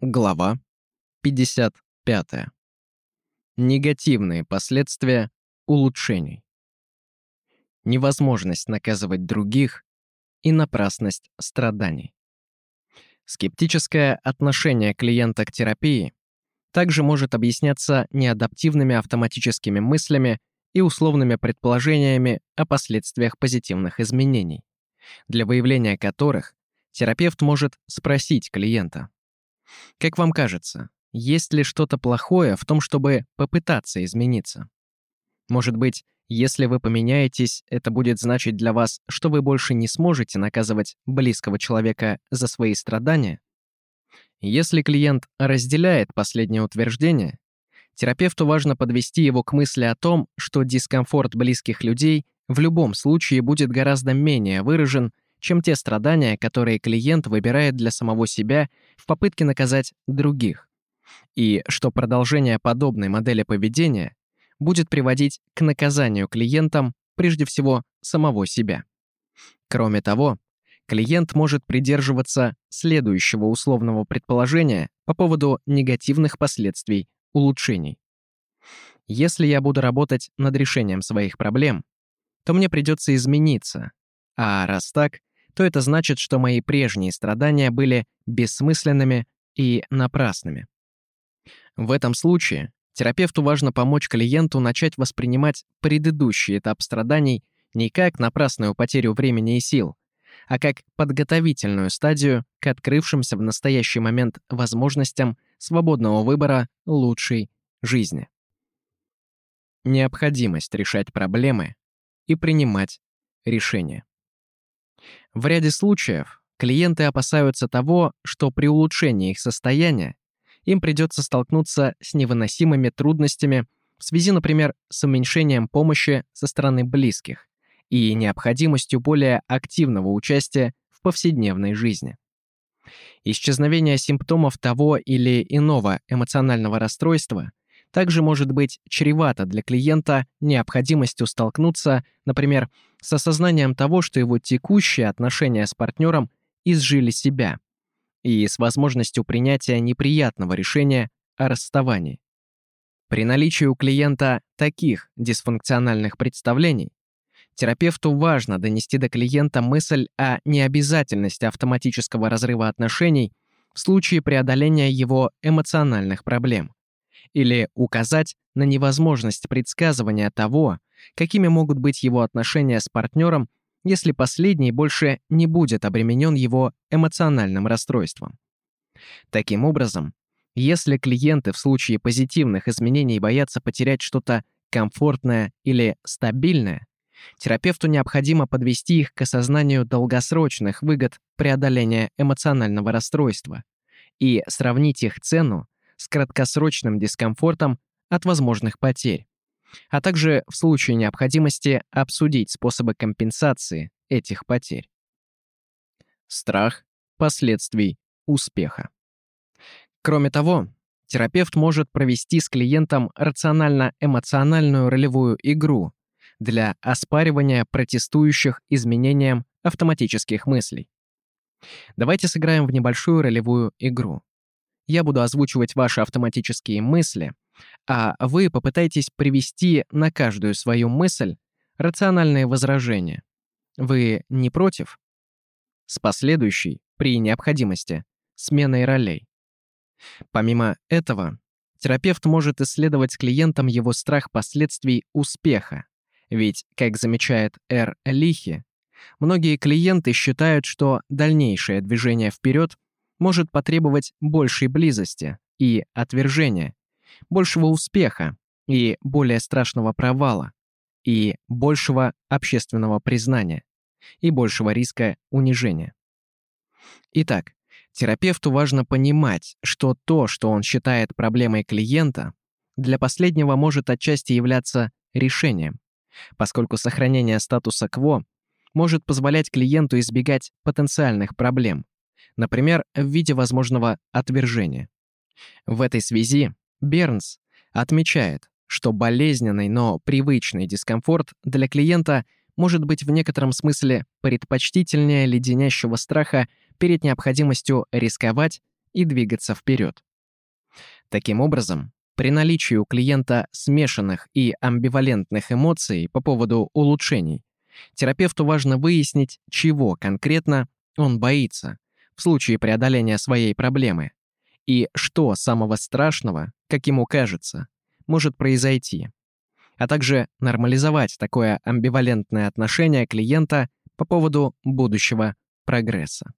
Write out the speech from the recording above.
Глава 55. Негативные последствия улучшений. Невозможность наказывать других и напрасность страданий. Скептическое отношение клиента к терапии также может объясняться неадаптивными автоматическими мыслями и условными предположениями о последствиях позитивных изменений, для выявления которых терапевт может спросить клиента – как вам кажется, есть ли что-то плохое в том, чтобы попытаться измениться? Может быть, если вы поменяетесь, это будет значить для вас, что вы больше не сможете наказывать близкого человека за свои страдания? Если клиент разделяет последнее утверждение, терапевту важно подвести его к мысли о том, что дискомфорт близких людей в любом случае будет гораздо менее выражен, чем те страдания, которые клиент выбирает для самого себя в попытке наказать других. И что продолжение подобной модели поведения будет приводить к наказанию клиентам прежде всего самого себя. Кроме того, клиент может придерживаться следующего условного предположения по поводу негативных последствий улучшений. Если я буду работать над решением своих проблем, то мне придется измениться, а раз так, то это значит, что мои прежние страдания были бессмысленными и напрасными. В этом случае терапевту важно помочь клиенту начать воспринимать предыдущий этап страданий не как напрасную потерю времени и сил, а как подготовительную стадию к открывшимся в настоящий момент возможностям свободного выбора лучшей жизни. Необходимость решать проблемы и принимать решения. В ряде случаев клиенты опасаются того, что при улучшении их состояния им придется столкнуться с невыносимыми трудностями в связи, например, с уменьшением помощи со стороны близких и необходимостью более активного участия в повседневной жизни. Исчезновение симптомов того или иного эмоционального расстройства также может быть чревато для клиента необходимостью столкнуться, например, с осознанием того, что его текущие отношения с партнером изжили себя, и с возможностью принятия неприятного решения о расставании. При наличии у клиента таких дисфункциональных представлений, терапевту важно донести до клиента мысль о необязательности автоматического разрыва отношений в случае преодоления его эмоциональных проблем или указать на невозможность предсказывания того, какими могут быть его отношения с партнером, если последний больше не будет обременен его эмоциональным расстройством. Таким образом, если клиенты в случае позитивных изменений боятся потерять что-то комфортное или стабильное, терапевту необходимо подвести их к осознанию долгосрочных выгод преодоления эмоционального расстройства и сравнить их цену с краткосрочным дискомфортом от возможных потерь, а также в случае необходимости обсудить способы компенсации этих потерь. Страх последствий успеха. Кроме того, терапевт может провести с клиентом рационально-эмоциональную ролевую игру для оспаривания протестующих изменениям автоматических мыслей. Давайте сыграем в небольшую ролевую игру. Я буду озвучивать ваши автоматические мысли, а вы попытаетесь привести на каждую свою мысль рациональные возражения. Вы не против? С последующей, при необходимости, сменой ролей. Помимо этого, терапевт может исследовать с клиентом его страх последствий успеха. Ведь, как замечает Р. Лихи, многие клиенты считают, что дальнейшее движение вперед может потребовать большей близости и отвержения, большего успеха и более страшного провала, и большего общественного признания, и большего риска унижения. Итак, терапевту важно понимать, что то, что он считает проблемой клиента, для последнего может отчасти являться решением, поскольку сохранение статуса кво может позволять клиенту избегать потенциальных проблем, например, в виде возможного отвержения. В этой связи Бернс отмечает, что болезненный, но привычный дискомфорт для клиента может быть в некотором смысле предпочтительнее леденящего страха перед необходимостью рисковать и двигаться вперед. Таким образом, при наличии у клиента смешанных и амбивалентных эмоций по поводу улучшений, терапевту важно выяснить, чего конкретно он боится в случае преодоления своей проблемы и что самого страшного, как ему кажется, может произойти, а также нормализовать такое амбивалентное отношение клиента по поводу будущего прогресса.